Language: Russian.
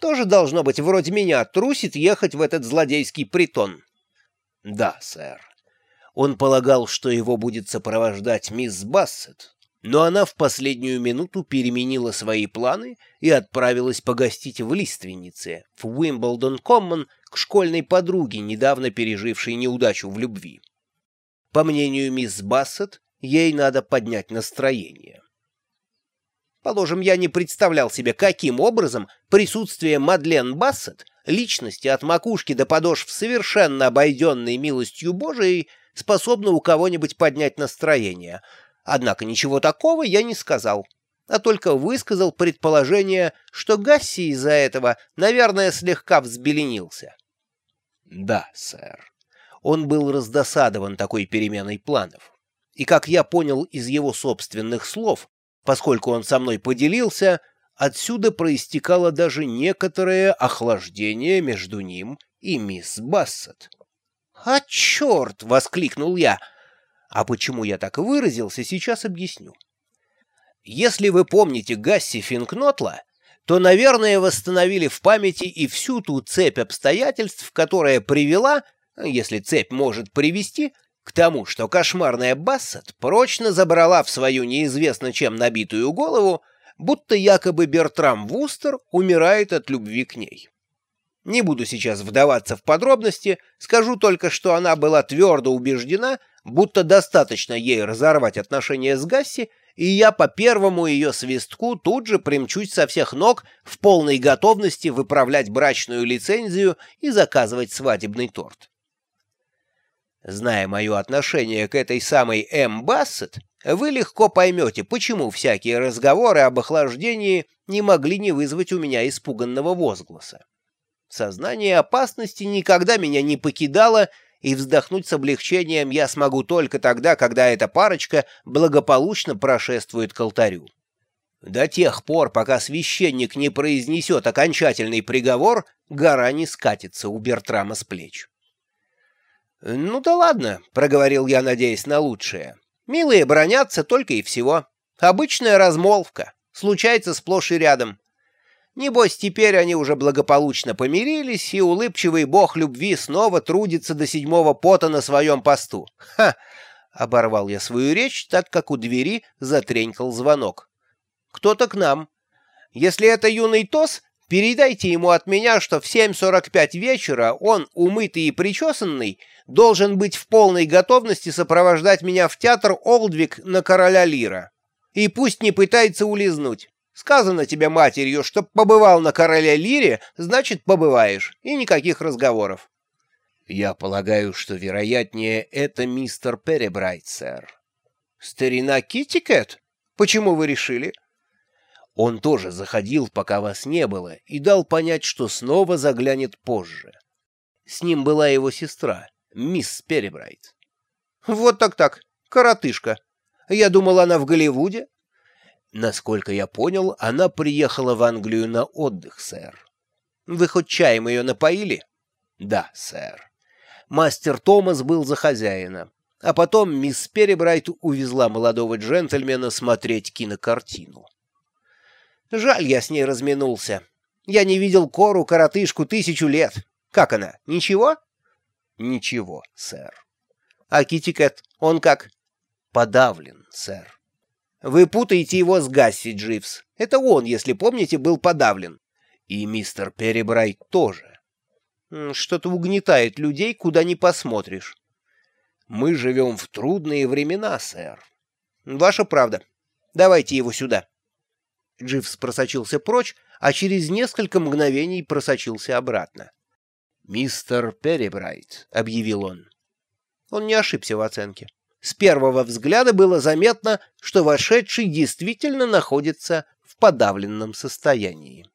Тоже должно быть вроде меня, трусит ехать в этот злодейский притон. Да, сэр. Он полагал, что его будет сопровождать мисс Бассет, но она в последнюю минуту переменила свои планы и отправилась погостить в Лиственнице, в Уимблдон-Коммон, к школьной подруге, недавно пережившей неудачу в любви. По мнению мисс Бассет, ей надо поднять настроение. Положим, я не представлял себе, каким образом присутствие Мадлен Бассет, личности от макушки до подошв совершенно обойденной милостью Божией, способно у кого-нибудь поднять настроение. Однако ничего такого я не сказал, а только высказал предположение, что Гасси из-за этого, наверное, слегка взбеленился. Да, сэр. Он был раздосадован такой переменой планов. И, как я понял из его собственных слов, поскольку он со мной поделился, отсюда проистекало даже некоторое охлаждение между ним и мисс Бассет. «А черт!» — воскликнул я. А почему я так выразился, сейчас объясню. Если вы помните Гасси Финкнотла, то, наверное, восстановили в памяти и всю ту цепь обстоятельств, которая привела, если цепь может привести, к тому, что кошмарная Бассет прочно забрала в свою неизвестно чем набитую голову, будто якобы Бертрам Вустер умирает от любви к ней. Не буду сейчас вдаваться в подробности, скажу только, что она была твердо убеждена, будто достаточно ей разорвать отношения с Гасси, и я по первому ее свистку тут же примчусь со всех ног в полной готовности выправлять брачную лицензию и заказывать свадебный торт. Зная мое отношение к этой самой М. Бассет, вы легко поймете, почему всякие разговоры об охлаждении не могли не вызвать у меня испуганного возгласа. Сознание опасности никогда меня не покидало, и вздохнуть с облегчением я смогу только тогда, когда эта парочка благополучно прошествует к алтарю. До тех пор, пока священник не произнесет окончательный приговор, гора не скатится у Бертрама с плеч. «Ну да ладно», — проговорил я, надеясь на лучшее. «Милые бронятся только и всего. Обычная размолвка. Случается сплошь и рядом. Небось, теперь они уже благополучно помирились, и улыбчивый бог любви снова трудится до седьмого пота на своем посту. Ха! Оборвал я свою речь, так как у двери затренькал звонок. Кто-то к нам. Если это юный Тос, передайте ему от меня, что в 7.45 вечера он, умытый и причесанный, должен быть в полной готовности сопровождать меня в театр Олдвик на короля Лира. И пусть не пытается улизнуть. Сказано тебе матерью, что побывал на короле Лире, значит, побываешь, и никаких разговоров. Я полагаю, что вероятнее это мистер Перебрайт, сэр. Старина Китикет? Почему вы решили? Он тоже заходил, пока вас не было, и дал понять, что снова заглянет позже. С ним была его сестра, мисс Перебрайт. Вот так-так, коротышка. Я думал, она в Голливуде. Насколько я понял, она приехала в Англию на отдых, сэр. Вы хоть чаем ее напоили? Да, сэр. Мастер Томас был за хозяина. А потом мисс Перебрайт увезла молодого джентльмена смотреть кинокартину. Жаль, я с ней разминулся. Я не видел Кору, коротышку, тысячу лет. Как она, ничего? Ничего, сэр. А Китикет, он как? Подавлен, сэр. Вы путаете его с Гасси, Дживс. Это он, если помните, был подавлен. И мистер Перебрайт тоже. Что-то угнетает людей, куда не посмотришь. Мы живем в трудные времена, сэр. Ваша правда. Давайте его сюда. Дживс просочился прочь, а через несколько мгновений просочился обратно. «Мистер Перебрайт», — объявил он. Он не ошибся в оценке. С первого взгляда было заметно, что вошедший действительно находится в подавленном состоянии.